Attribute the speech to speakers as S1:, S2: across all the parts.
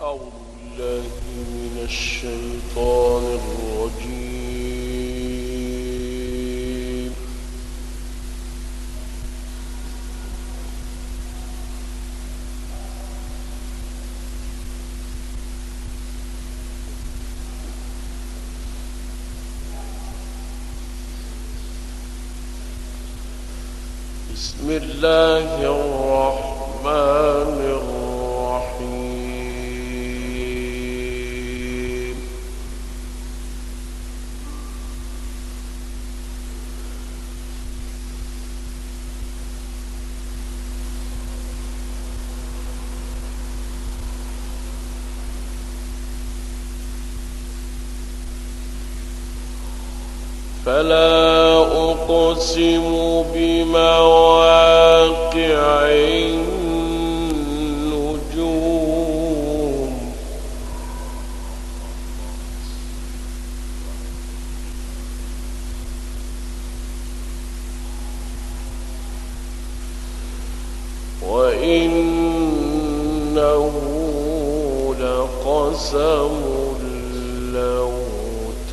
S1: أعوذ بالله من الشيطان الرجيم بسم الله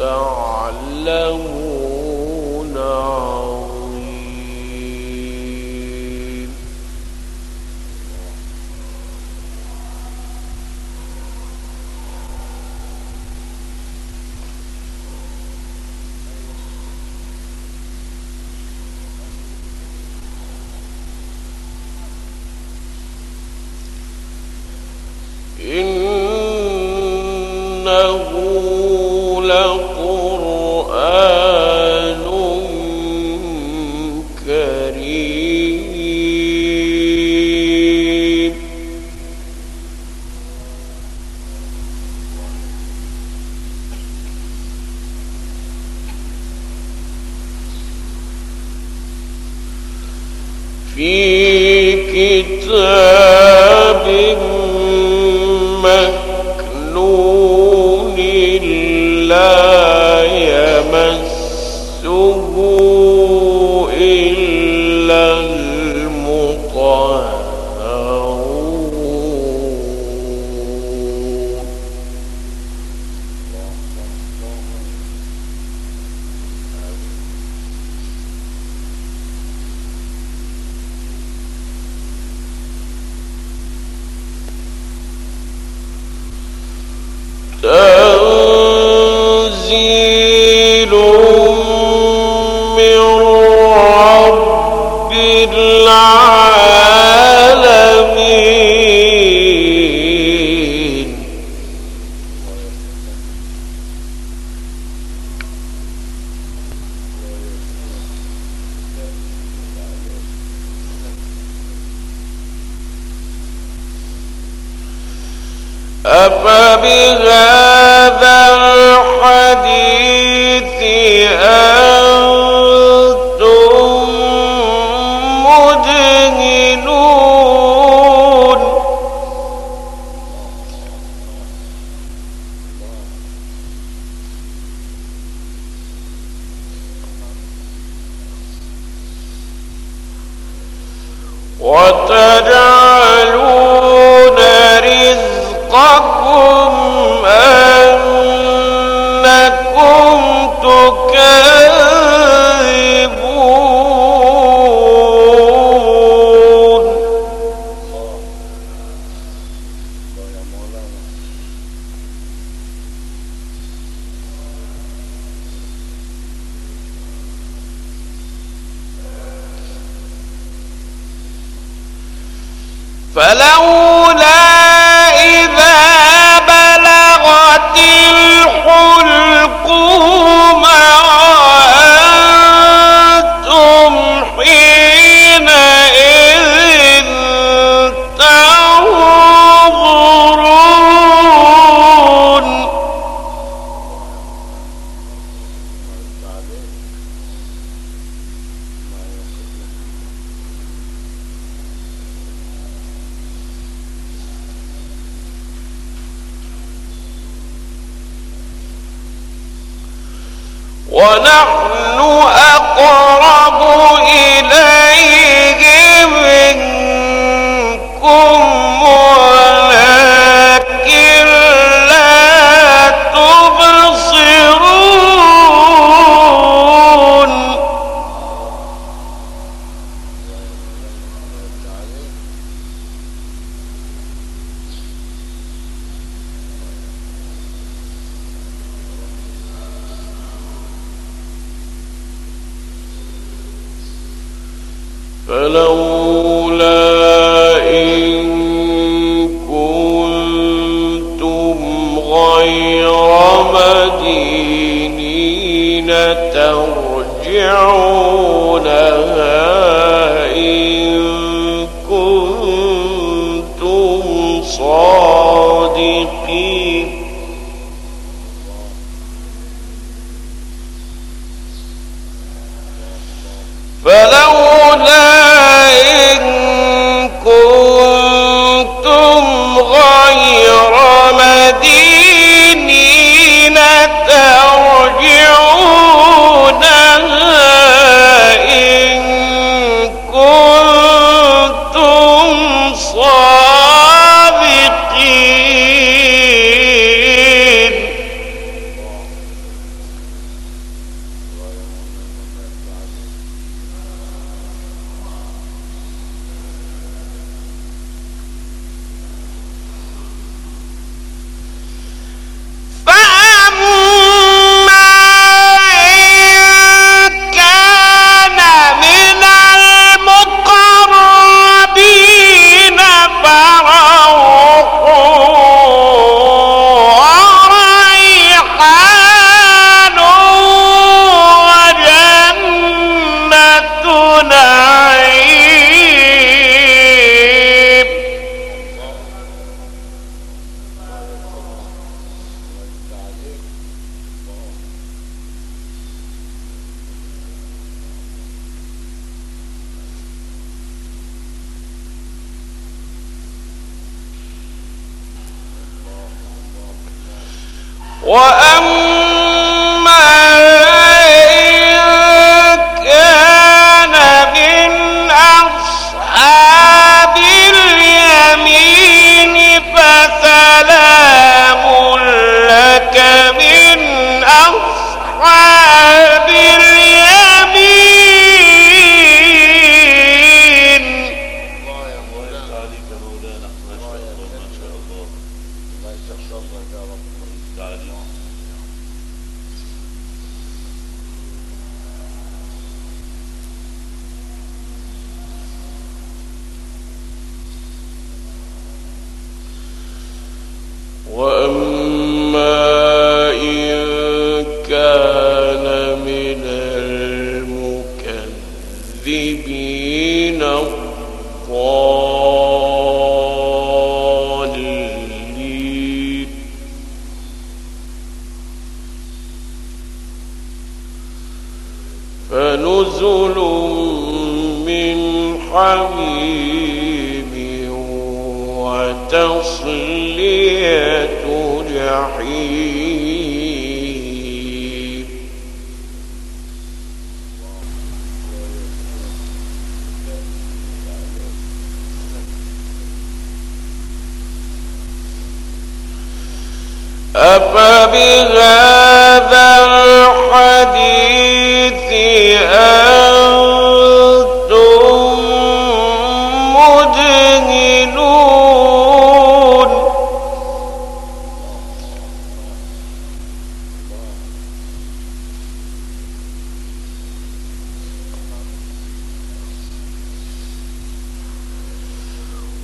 S1: تعلمون فلو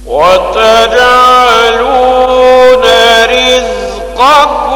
S1: وتجعلون رزقكم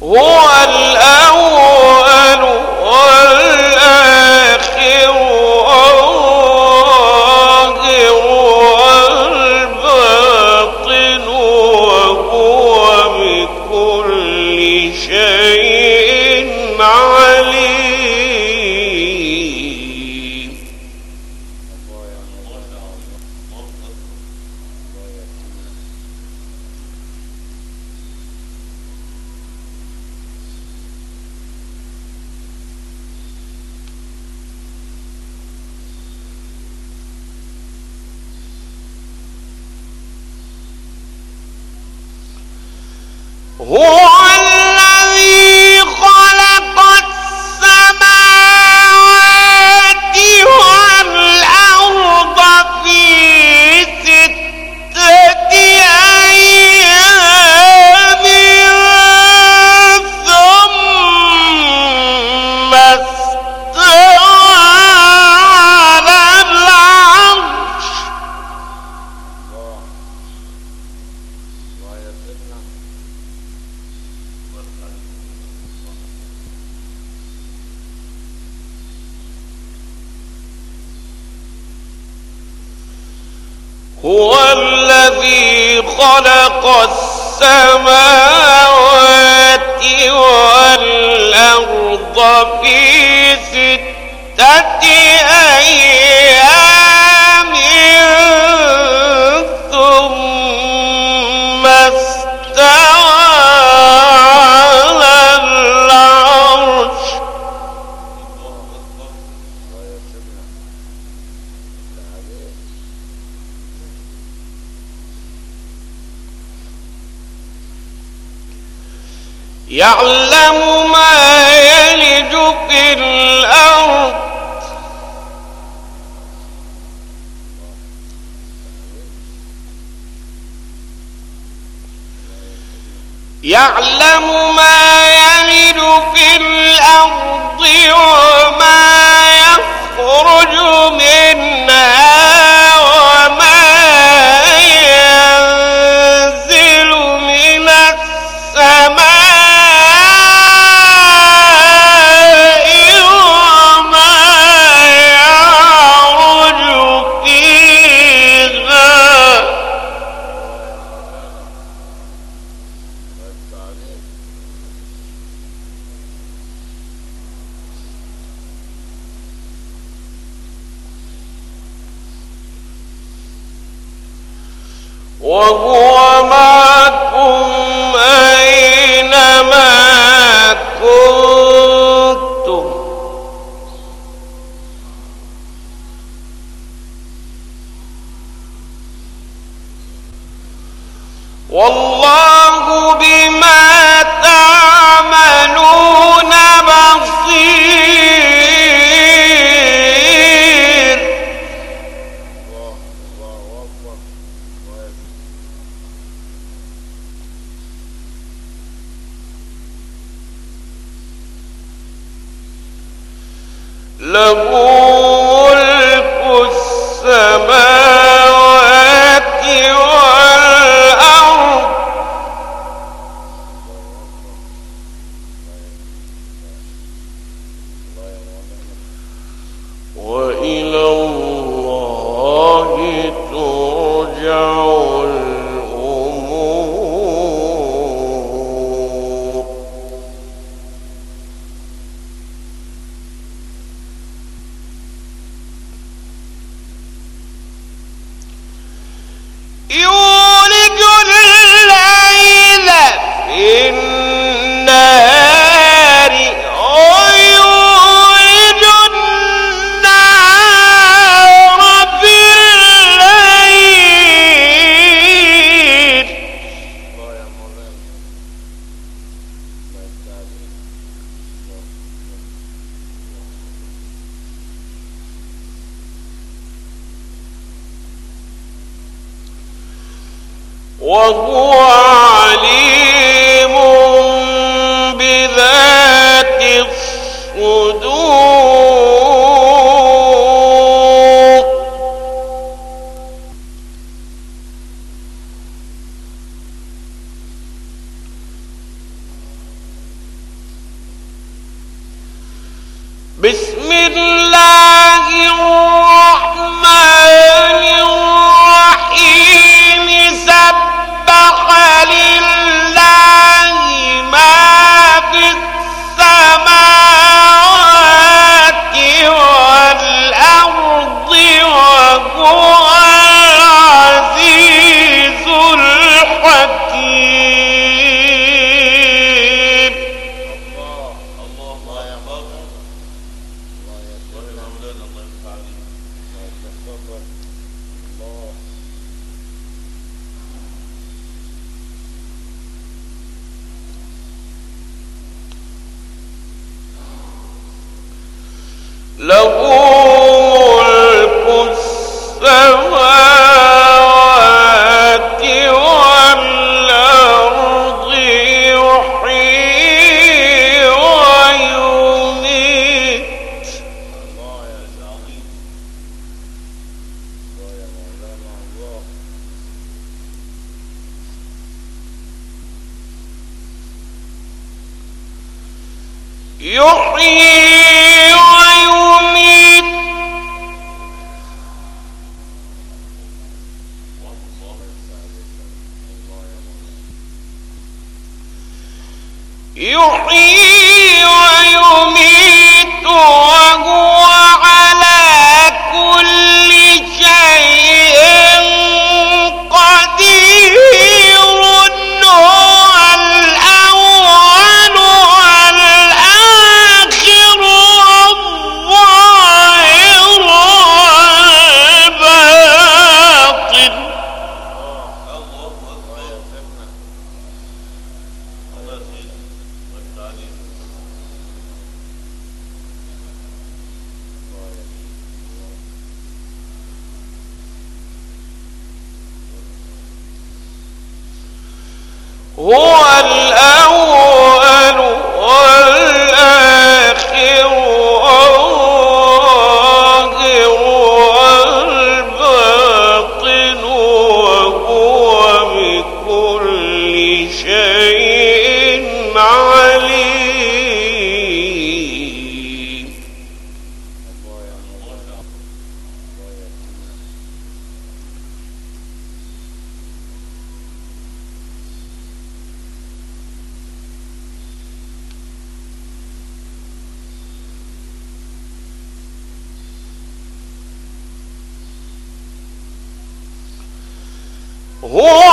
S1: وہ هو الذي خلق السماوات والأرض في ستة أيام. يعلم ما يلج في الأرض. يعلم ما يلج في الأرض وما يخرج منها. إلى يحيي ويميت. ہو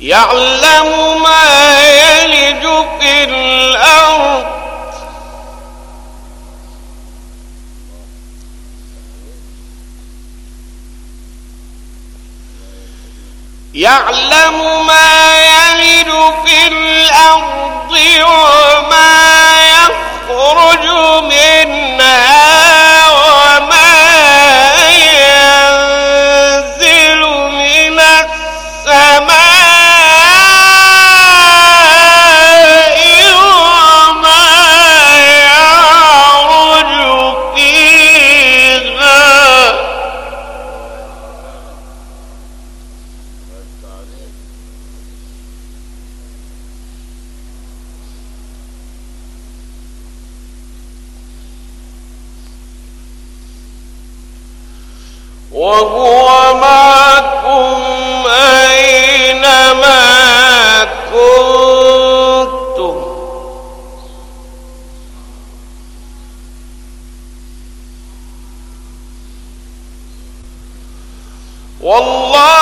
S1: يعلم ما يلج في الأرض. يعلم ما يلج في الأرض وما يخرج منها والله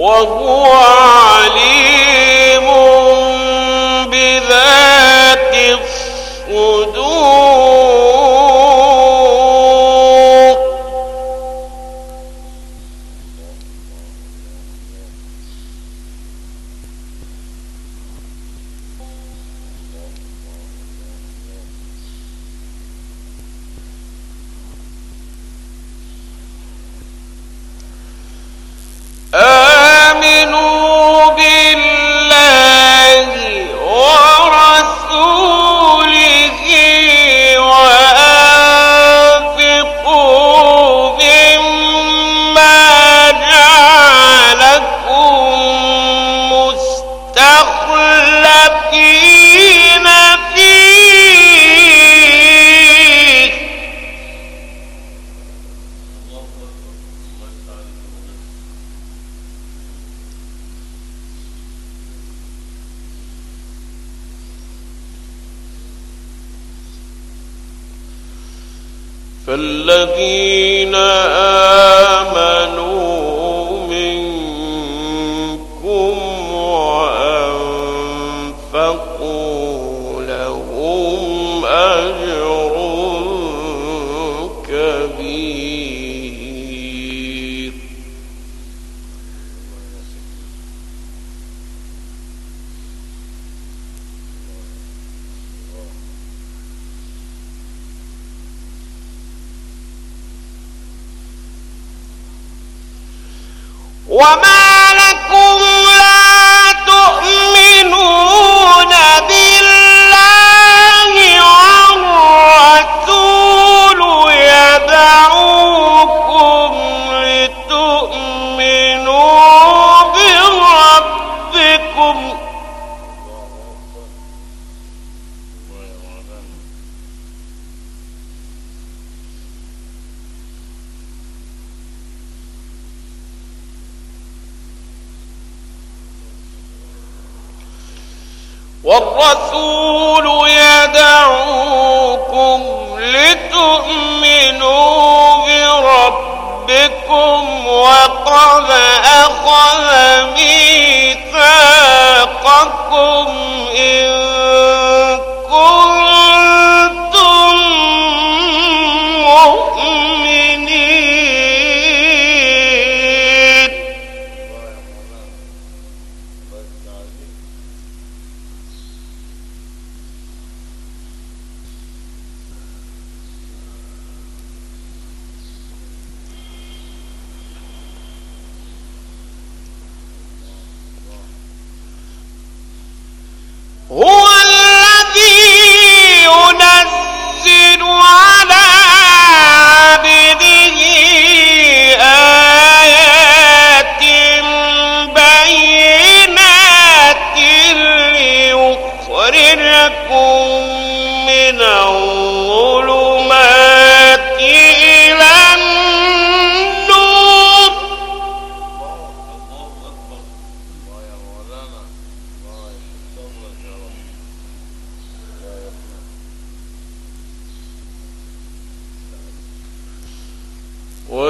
S1: وهو عليم. فالذين آمنوا لتؤمنوا بربكم وقد أخذ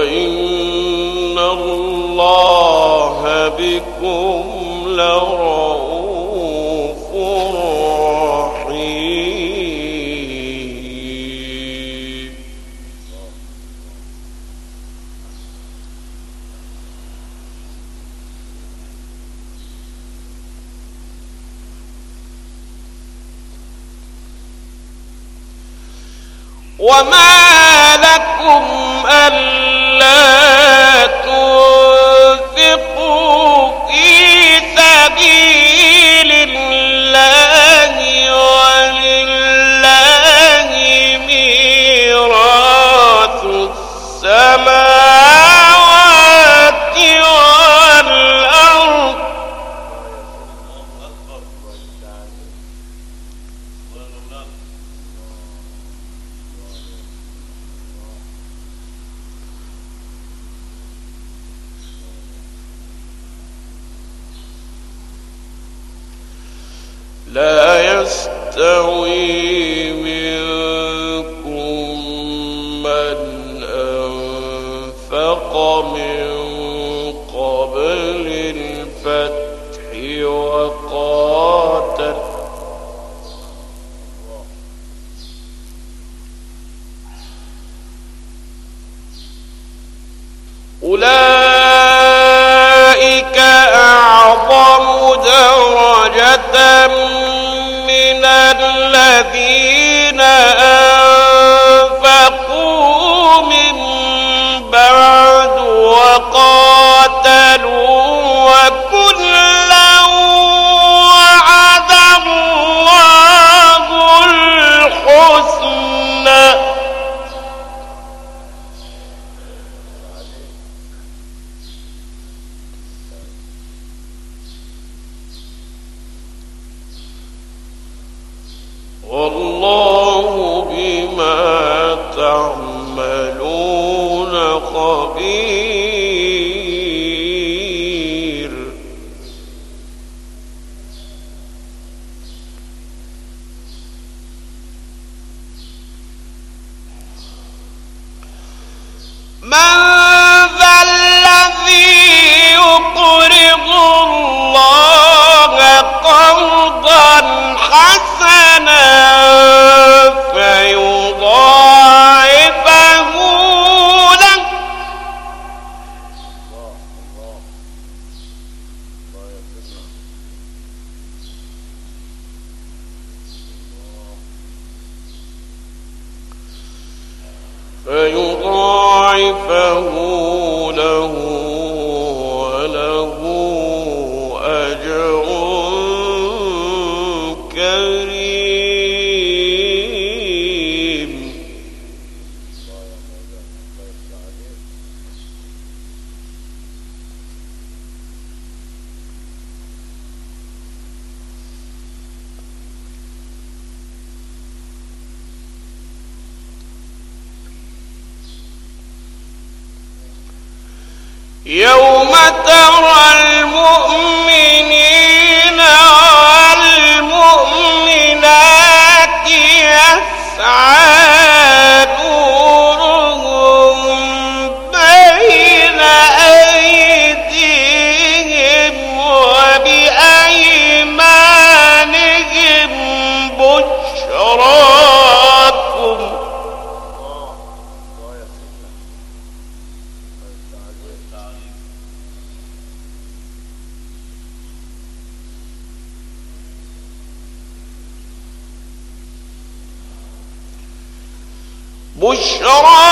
S1: وإن الله بكم لرحيم الفتح قرضا بشراكم